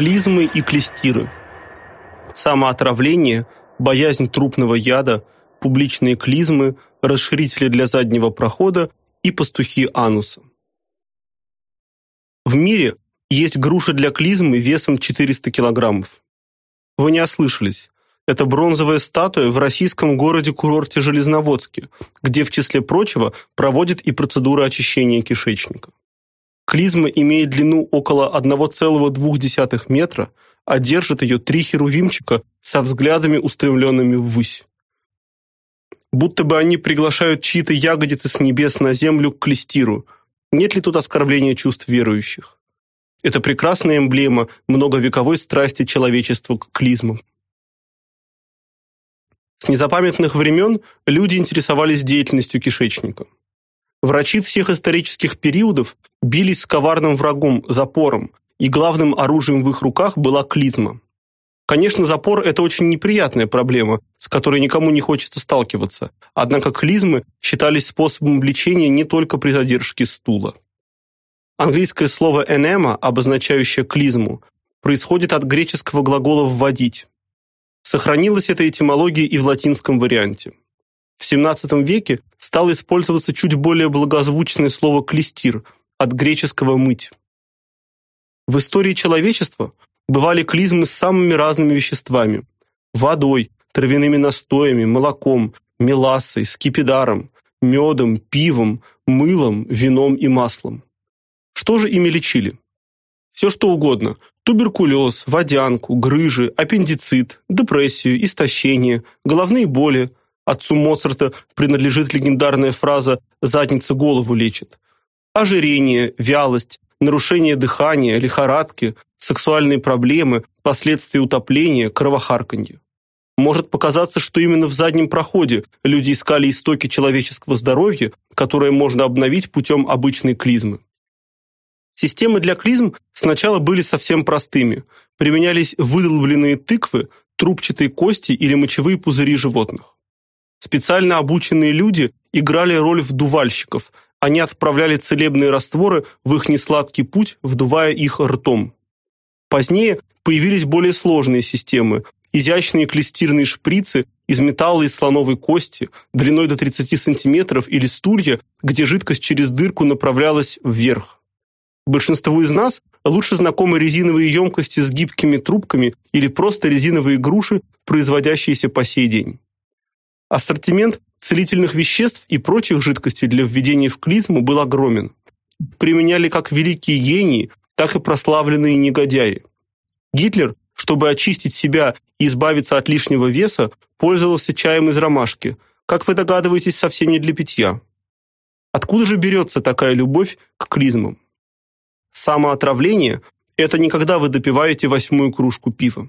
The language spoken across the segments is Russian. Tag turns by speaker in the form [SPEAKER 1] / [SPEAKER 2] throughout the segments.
[SPEAKER 1] Клизмы и клестиры. Самоотравление, боязнь трупного яда, публичные клизмы, расширители для заднего прохода и пастухи ануса. В мире есть груша для клизмы весом 400 килограммов. Вы не ослышались. Это бронзовая статуя в российском городе-курорте Железноводске, где в числе прочего проводят и процедуру очищения кишечника. Клизма имеет длину около 1,2 метра, а держит ее три херувимчика со взглядами устремленными ввысь. Будто бы они приглашают чьи-то ягодицы с небес на землю к клестиру. Нет ли тут оскорбления чувств верующих? Это прекрасная эмблема многовековой страсти человечества к клизмам. С незапамятных времен люди интересовались деятельностью кишечника. Врачи всех исторических периодов бились с коварным врагом запором, и главным оружием в их руках была клизма. Конечно, запор это очень неприятная проблема, с которой никому не хочется сталкиваться. Однако клизмы считались способом лечения не только при задержке стула. Английское слово enema, обозначающее клизму, происходит от греческого глагола вводить. Сохранилась эта этимология и в латинском варианте. В XVII веке стало использоваться чуть более благозвучное слово клестир от греческого мыть. В истории человечества бывали клизмы с самыми разными веществами: водой, травяными настоями, молоком, мелассой, скипидаром, медом, пивом, мылом, вином и маслом. Что же ими лечили? Все что угодно: туберкулез, водянку, грыжи, аппендицит, депрессию, истощение, головные боли. Отцу Моцарта принадлежит легендарная фраза задница голову лечит. Ожирение, вялость, нарушение дыхания, лихорадки, сексуальные проблемы, последствия утопления, кровохарканье. Может показаться, что именно в заднем проходе люди искали истоки человеческого здоровья, которое можно обновить путем обычной клизмы. Системы для клизм сначала были совсем простыми. Применялись выдолбленные тыквы, трубчатые кости или мочевые пузыри животных. Специально обученные люди играли роль вдувальщиков. Они отправляли целебные растворы в их несладкий путь, вдувая их ртом. Позднее появились более сложные системы, изящные клестирные шприцы из металла и слоновой кости длиной до 30 сантиметров или стулья, где жидкость через дырку направлялась вверх. Большинству из нас лучше знакомы резиновые емкости с гибкими трубками или просто резиновые груши, производящиеся по сей день. Ассортимент целительных веществ и прочих жидкостей для введения в клизму был огромен. Применяли как великие гении, так и прославленные негодяи. Гитлер, чтобы очистить себя и избавиться от лишнего веса, пользовался чаем из ромашки, как вы догадываетесь, совсем не для питья. Откуда же берется такая любовь к клизмам? Самоотравление это не когда вы допиваете восьмую кружку пива.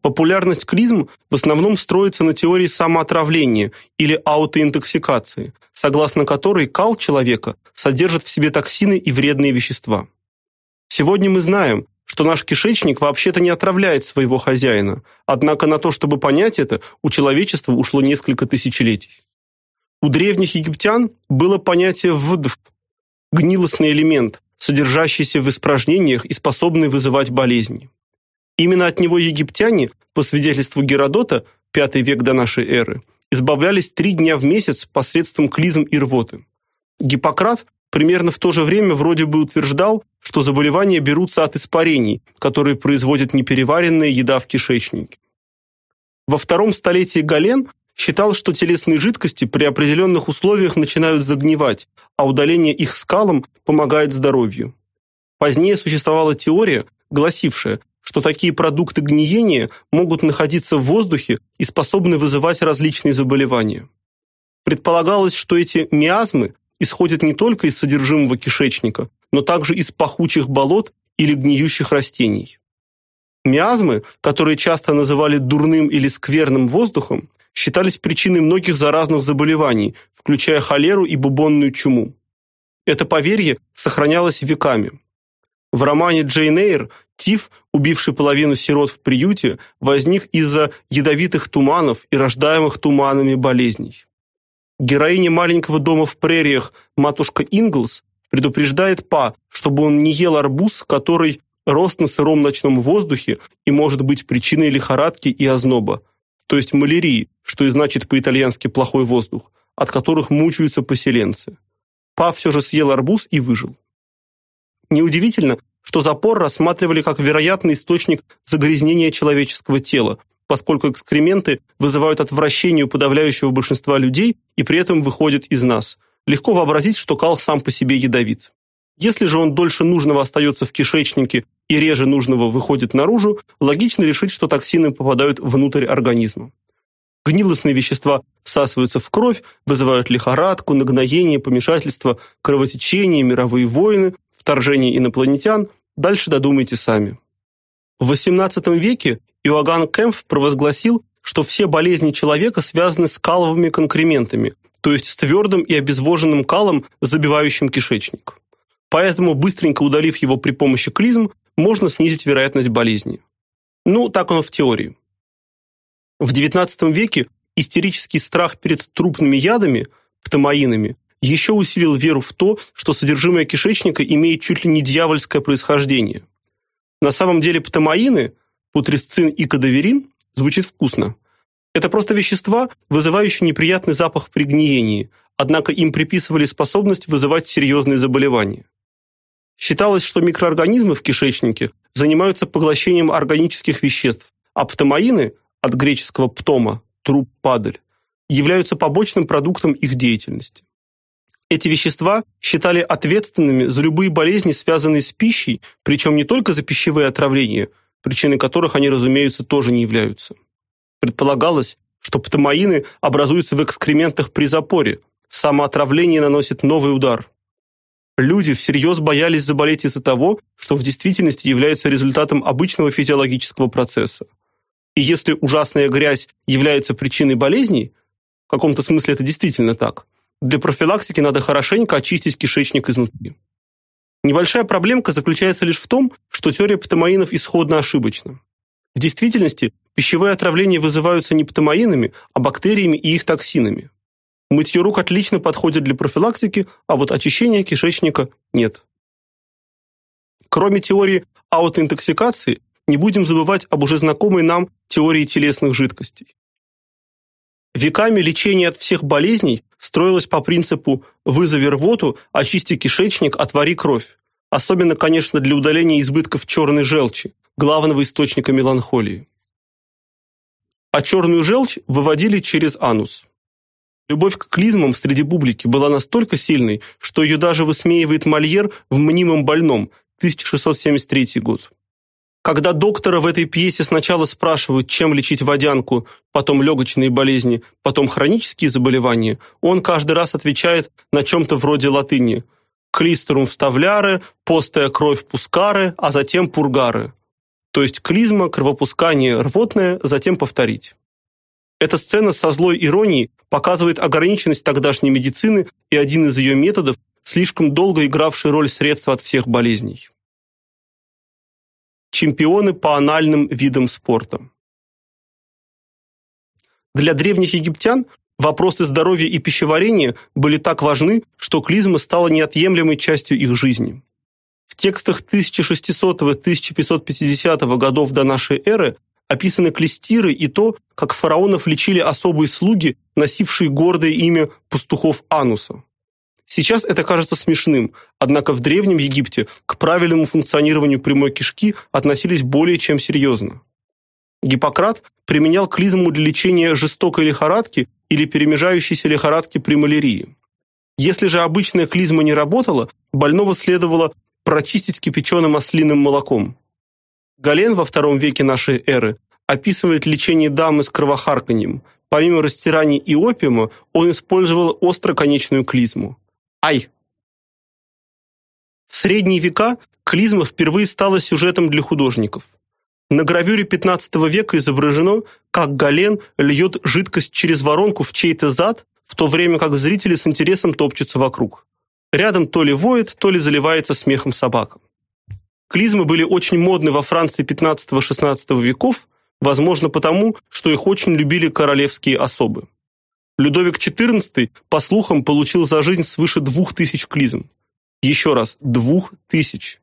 [SPEAKER 1] Популярность клизм в основном строится на теории самоотравления или аутоинтоксикации, согласно которой кал человека содержит в себе токсины и вредные вещества. Сегодня мы знаем, что наш кишечник вообще-то не отравляет своего хозяина, однако на то, чтобы понять это, у человечества ушло несколько тысячелетий. У древних египтян было понятие вдв гнилостный элемент, содержащийся в испражнениях и способный вызывать болезни. Именно от него египтяне, по свидетельству Геродота, V век до нашей эры, избавлялись три дня в месяц посредством клизм и рвоты. Гиппократ примерно в то же время вроде бы утверждал, что заболевания берутся от испарений, которые производит непереваренная еда в кишечнике. Во втором столетии Гален считал, что телесные жидкости при определенных условиях начинают загнивать, а удаление их скалам помогает здоровью. Позднее существовала теория, гласившая, что такие продукты гниения могут находиться в воздухе и способны вызывать различные заболевания. Предполагалось, что эти миазмы исходят не только из содержимого кишечника, но также из пахучих болот или гниющих растений. Миазмы, которые часто называли дурным или скверным воздухом, считались причиной многих заразных заболеваний, включая холеру и бубонную чуму. Это поверье сохранялось веками. В романе Джейн Эйр тиф, убивший половину сирот в приюте, возник из-за ядовитых туманов и рождаемых туманами болезней. Героиня маленького дома в прериях, матушка Инглс, предупреждает Па, чтобы он не ел арбуз, который рост на сыром ночном воздухе и может быть причиной лихорадки и озноба, то есть малярии, что и значит по-итальянски плохой воздух, от которых мучаются поселенцы. Пав все же съел арбуз и выжил. Неудивительно, что запор рассматривали как вероятный источник загрязнения человеческого тела, поскольку экскременты вызывают отвращение у подавляющего большинства людей и при этом выходят из нас. Легко вообразить, что кал сам по себе ядовит. Если же он дольше нужного остается в кишечнике и реже нужного выходит наружу, логично решить, что токсины попадают внутрь организма. Гнилостные вещества всасываются в кровь, вызывают лихорадку, нагноение, помешательство, кровотечение, мировые войны, вторжение инопланетян. Дальше додумайте сами. В XVIII веке Иоганн Кемпф провозгласил, что все болезни человека связаны с каловыми конкрементами, то есть с твердым и обезвоженным калом, забивающим кишечник. Поэтому, быстренько удалив его при помощи клизм, можно снизить вероятность болезни. Ну, так оно в теории. В XIX веке истерический страх перед трупными ядами, птомаинами, еще усилил веру в то, что содержимое кишечника имеет чуть ли не дьявольское происхождение. На самом деле птомаины, путресцин и кадаверин, звучит вкусно. Это просто вещества, вызывающие неприятный запах при гниении, однако им приписывали способность вызывать серьезные заболевания. Считалось, что микроорганизмы в кишечнике занимаются поглощением органических веществ, а птомаины, от греческого птома, труп, падаль, являются побочным продуктом их деятельности. Эти вещества считали ответственными за любые болезни, связанные с пищей, причем не только за пищевые отравления, причиной которых они, разумеется, тоже не являются. Предполагалось, что птомаины образуются в экскрементах при запоре. Самоотравление наносит новый удар. Люди всерьез боялись заболеть из-за того, что в действительности является результатом обычного физиологического процесса. И если ужасная грязь является причиной болезней, в каком-то смысле это действительно так, для профилактики надо хорошенько очистить кишечник изнутри. Небольшая проблемка заключается лишь в том, что теория птомаинов исходно ошибочна. В действительности пищевые отравления вызываются не птомаинами, а бактериями и их токсинами. Мытье рук отлично подходит для профилактики, а вот очищения кишечника нет. Кроме теории аутоинтоксикации, не будем забывать об уже знакомой нам теории телесных жидкостей. Веками лечение от всех болезней строилось по принципу «вызови рвоту, очисти кишечник, отвори кровь». Особенно, конечно, для удаления избытков черной желчи, главного источника меланхолии. А черную желчь выводили через анус. Любовь к клизмам среди публики была настолько сильной, что ее даже высмеивает Мольер в «Мнимом больном» 1673 год. Когда доктора в этой пьесе сначала спрашивают, чем лечить водянку, потом легочные болезни, потом хронические заболевания, он каждый раз отвечает на чем-то вроде латыни «клистерум вставляре», «постая кровь пускаре», а затем «пургаре». То есть клизма, кровопускание рвотное, затем повторить. Эта сцена со злой иронией показывает ограниченность тогдашней медицины и один из ее методов, слишком долго игравший роль средства от всех болезней. Чемпионы по анальным видам спорта. Для древних египтян вопросы здоровья и пищеварения были так важны, что клизма стала неотъемлемой частью их жизни. В текстах 1600-1550 годов до нашей эры описаны клестиры и то, как фараонов лечили особые слуги, носившие гордое имя пастухов Ануса. Сейчас это кажется смешным, однако в древнем Египте к правильному функционированию прямой кишки относились более чем серьезно. Гиппократ применял клизму для лечения жестокой лихорадки или перемежающейся лихорадки при малярии. Если же обычная клизма не работала, больного следовало прочистить кипяченым ослиным молоком. Гален во втором веке нашей эры описывает лечение дамы с кровохарканьем. Помимо растирания и опиума, он использовал остроконечную клизму. Ай! В средние века клизма впервые стала сюжетом для художников. На гравюре XV века изображено, как Гален льет жидкость через воронку в чей-то зад, в то время как зрители с интересом топчутся вокруг. Рядом то ли воет, то ли заливается смехом собака. Клизмы были очень модны во Франции XV-XVI веков, возможно потому, что их очень любили королевские особы. Людовик XIV, по слухам, получил за жизнь свыше двух тысяч клизм. Еще раз, двух тысяч.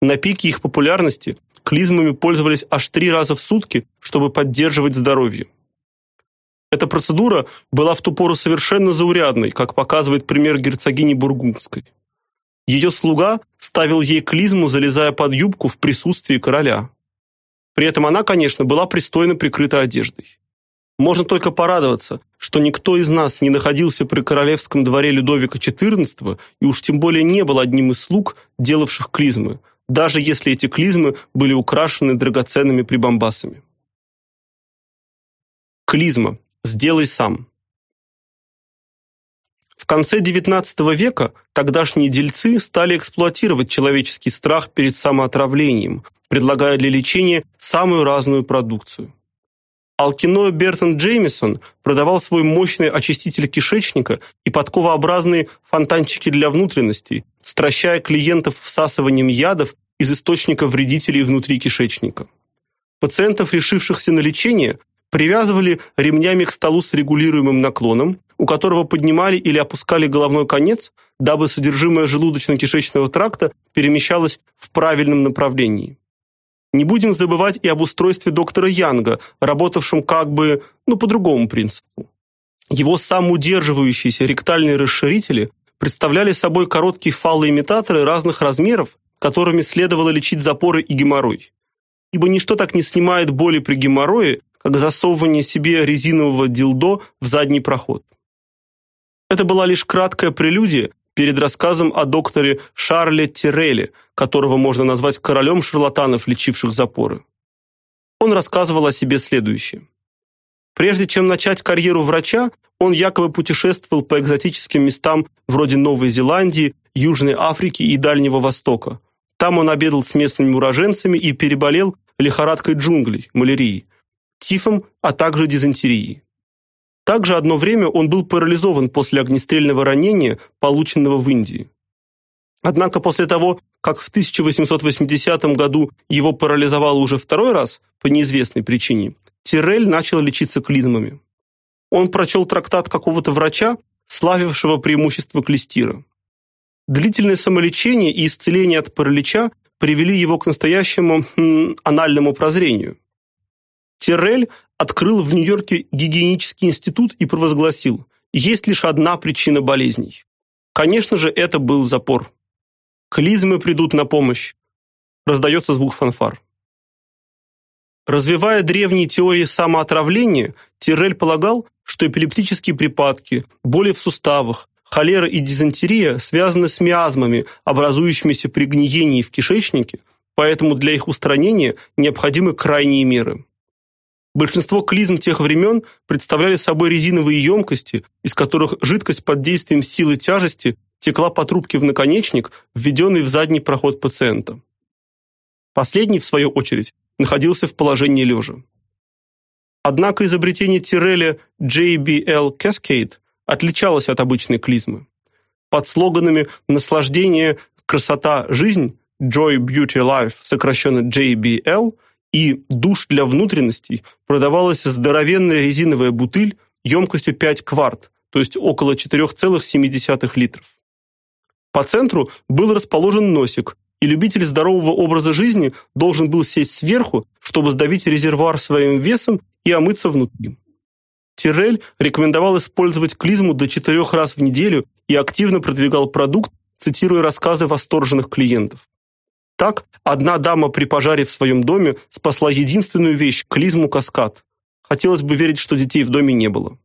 [SPEAKER 1] На пике их популярности клизмами пользовались аж три раза в сутки, чтобы поддерживать здоровье. Эта процедура была в ту пору совершенно заурядной, как показывает пример герцогини Бургундской. Ее слуга ставил ей клизму, залезая под юбку в присутствии короля. При этом она, конечно, была пристойно прикрыта одеждой. Можно только порадоваться, что никто из нас не находился при королевском дворе Людовика XIV и уж тем более не был одним из слуг, делавших клизмы, даже если эти клизмы были украшены драгоценными прибамбасами. Клизма Сделай сам. В конце XIX века тогдашние дельцы стали эксплуатировать человеческий страх перед самоотравлением, предлагая для лечения самую разную продукцию. Алкиной Бертон Джеймисон продавал свой мощный очиститель кишечника и подковообразные фонтанчики для внутренностей, стращая клиентов всасыванием ядов из источника вредителей внутри кишечника. Пациентов, решившихся на лечение, привязывали ремнями к столу с регулируемым наклоном, у которого поднимали или опускали головной конец, дабы содержимое желудочно-кишечного тракта перемещалось в правильном направлении. Не будем забывать и об устройстве доктора Янга, работавшем как бы, ну, по другому принципу. Его самоудерживающиеся ректальные расширители представляли собой короткие фаллоимитаторы разных размеров, которыми следовало лечить запоры и геморрой. Ибо ничто так не снимает боли при геморрое, как засовывание себе резинового дилдо в задний проход. Это была лишь краткая прелюдия перед рассказом о докторе Шарле Тирелле, которого можно назвать королем шарлатанов, лечивших запоры. Он рассказывал о себе следующее. Прежде чем начать карьеру врача, он якобы путешествовал по экзотическим местам вроде Новой Зеландии, Южной Африки и Дальнего Востока. Там он обедал с местными уроженцами и переболел лихорадкой джунглей, малярией тифом, а также дизентерией. Также одно время он был парализован после огнестрельного ранения, полученного в Индии. Однако после того, как в 1880 году его парализовало уже второй раз по неизвестной причине, Тирель начал лечиться клизмами. Он прочел трактат какого-то врача, славившего преимущества клестира. Длительное самолечение и исцеление от паралича привели его к настоящему хм, анальному прозрению. Тиррель открыл в Нью-Йорке гигиенический институт и провозгласил: есть лишь одна причина болезней. Конечно же, это был запор. Клизмы придут на помощь. Раздается звук фанфар. Развивая древние теории самоотравления, Тиррель полагал, что эпилептические припадки, боли в суставах, холера и дизентерия связаны с миазмами, образующимися при гниении в кишечнике, поэтому для их устранения необходимы крайние меры. Большинство клизм тех времен представляли собой резиновые емкости, из которых жидкость под действием силы тяжести текла по трубке в наконечник, введенный в задний проход пациента. Последний, в свою очередь, находился в положении лежа. Однако изобретение Тирреля JBL Cascade отличалось от обычной клизмы. Под слоганами «Наслаждение», «Красота», «Жизнь» Joy Beauty Life, сокращенно JBL – и душ для внутренностей продавалась здоровенная резиновая бутыль емкостью 5 кварт, то есть около 4,7 литров. По центру был расположен носик, и любитель здорового образа жизни должен был сесть сверху, чтобы сдавить резервуар своим весом и омыться внутри. Тирель рекомендовал использовать клизму до 4 раз в неделю и активно продвигал продукт, цитируя рассказы восторженных клиентов. Так, одна дама при пожаре в своем доме спасла единственную вещь клизму каскад. Хотелось бы верить, что детей в доме не было.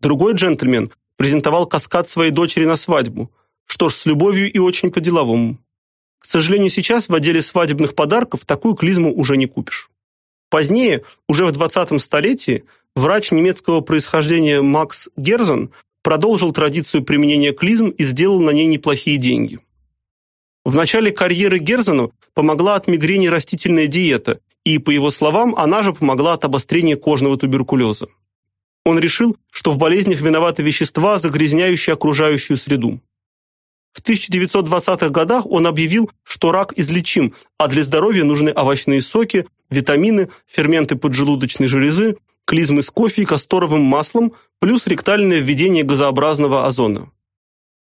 [SPEAKER 1] Другой джентльмен презентовал каскад своей дочери на свадьбу. Что ж, с любовью и очень по-деловому. К сожалению, сейчас в отделе свадебных подарков такую клизму уже не купишь. Позднее, уже в 20 столетии, врач немецкого происхождения Макс Герзен продолжил традицию применения клизм и сделал на ней неплохие деньги. В начале карьеры Герзену помогла от мигрени растительная диета, и, по его словам, она же помогла от обострения кожного туберкулеза. Он решил, что в болезнях виноваты вещества, загрязняющие окружающую среду. В 1920-х годах он объявил, что рак излечим, а для здоровья нужны овощные соки, витамины, ферменты поджелудочной железы, клизмы с кофе и касторовым маслом, плюс ректальное введение газообразного озона.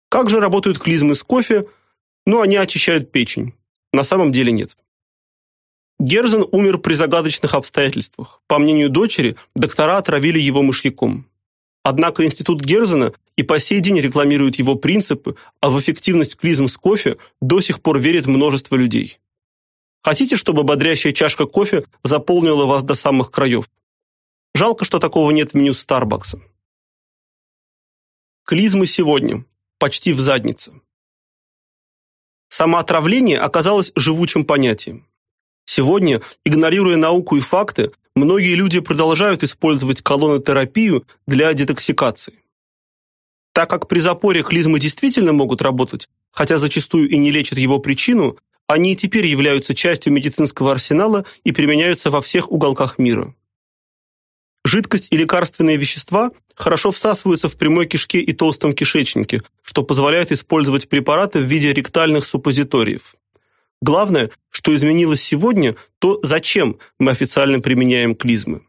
[SPEAKER 1] Как же работают клизмы с кофе, но они очищают печень. На самом деле нет. Герзен умер при загадочных обстоятельствах. По мнению дочери, доктора отравили его мышьяком. Однако институт Герзена и по сей день рекламирует его принципы, а в эффективность клизм с кофе до сих пор верит множество людей. Хотите, чтобы бодрящая чашка кофе заполнила вас до самых краев? Жалко, что такого нет в меню Старбакса. Клизмы сегодня. Почти в заднице. Самоотравление оказалось живучим понятием. Сегодня, игнорируя науку и факты, многие люди продолжают использовать колонотерапию для детоксикации. Так как при запоре клизмы действительно могут работать, хотя зачастую и не лечат его причину, они и теперь являются частью медицинского арсенала и применяются во всех уголках мира. Жидкость и лекарственные вещества хорошо всасываются в прямой кишке и толстом кишечнике, что позволяет использовать препараты в виде ректальных суппозиториев. Главное, что изменилось сегодня, то зачем мы официально применяем клизмы.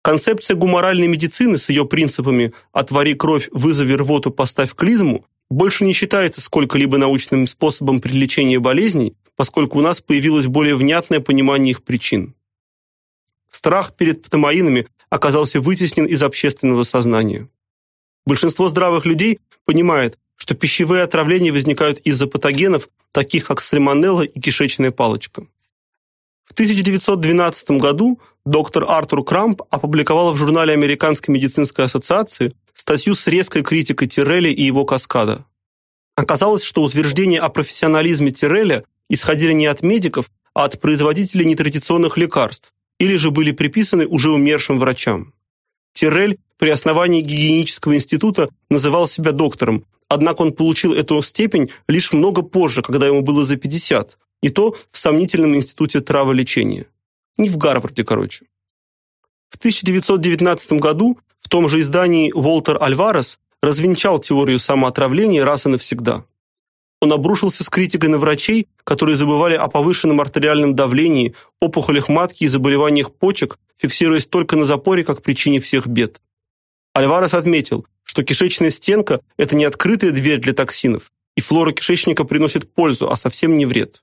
[SPEAKER 1] Концепция гуморальной медицины с ее принципами «отвори кровь, вызови рвоту, поставь клизму» больше не считается сколько-либо научным способом при лечении болезней, поскольку у нас появилось более внятное понимание их причин. Страх перед птомаинами оказался вытеснен из общественного сознания. Большинство здравых людей понимает, что пищевые отравления возникают из-за патогенов, таких как сальмонелла и кишечная палочка. В 1912 году доктор Артур Крамп опубликовал в журнале Американской медицинской ассоциации статью с резкой критикой Тирреля и его каскада. Оказалось, что утверждения о профессионализме Тирреля исходили не от медиков, а от производителей нетрадиционных лекарств, или же были приписаны уже умершим врачам. Тиррель при основании гигиенического института называл себя доктором, однако он получил эту степень лишь много позже, когда ему было за 50, и то в сомнительном институте траволечения. Не в Гарварде, короче. В 1919 году в том же издании Волтер Альварес развенчал теорию самоотравления раз и навсегда. Он обрушился с критикой на врачей, которые забывали о повышенном артериальном давлении, опухолях матки и заболеваниях почек, фиксируясь только на запоре как причине всех бед. Альварес отметил, что кишечная стенка – это не открытая дверь для токсинов, и флора кишечника приносит пользу, а совсем не вред.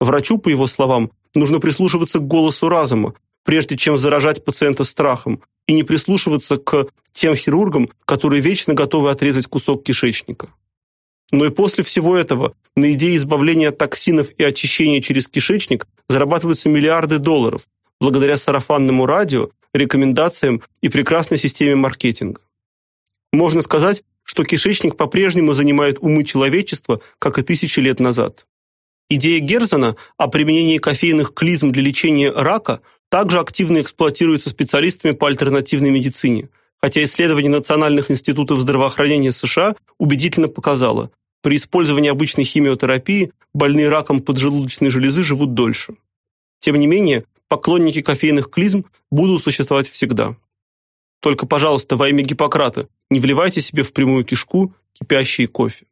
[SPEAKER 1] Врачу, по его словам, нужно прислушиваться к голосу разума, прежде чем заражать пациента страхом, и не прислушиваться к тем хирургам, которые вечно готовы отрезать кусок кишечника. Но и после всего этого на идее избавления от токсинов и очищения через кишечник зарабатываются миллиарды долларов благодаря сарафанному радио, рекомендациям и прекрасной системе маркетинга. Можно сказать, что кишечник по-прежнему занимает умы человечества, как и тысячи лет назад. Идея Герзена о применении кофейных клизм для лечения рака также активно эксплуатируется специалистами по альтернативной медицине, хотя исследование Национальных институтов здравоохранения США убедительно показало, при использовании обычной химиотерапии больные раком поджелудочной железы живут дольше. Тем не менее, поклонники кофейных клизм будут существовать всегда. Только, пожалуйста, во имя Гиппократа, не вливайте себе в прямую кишку кипящий кофе.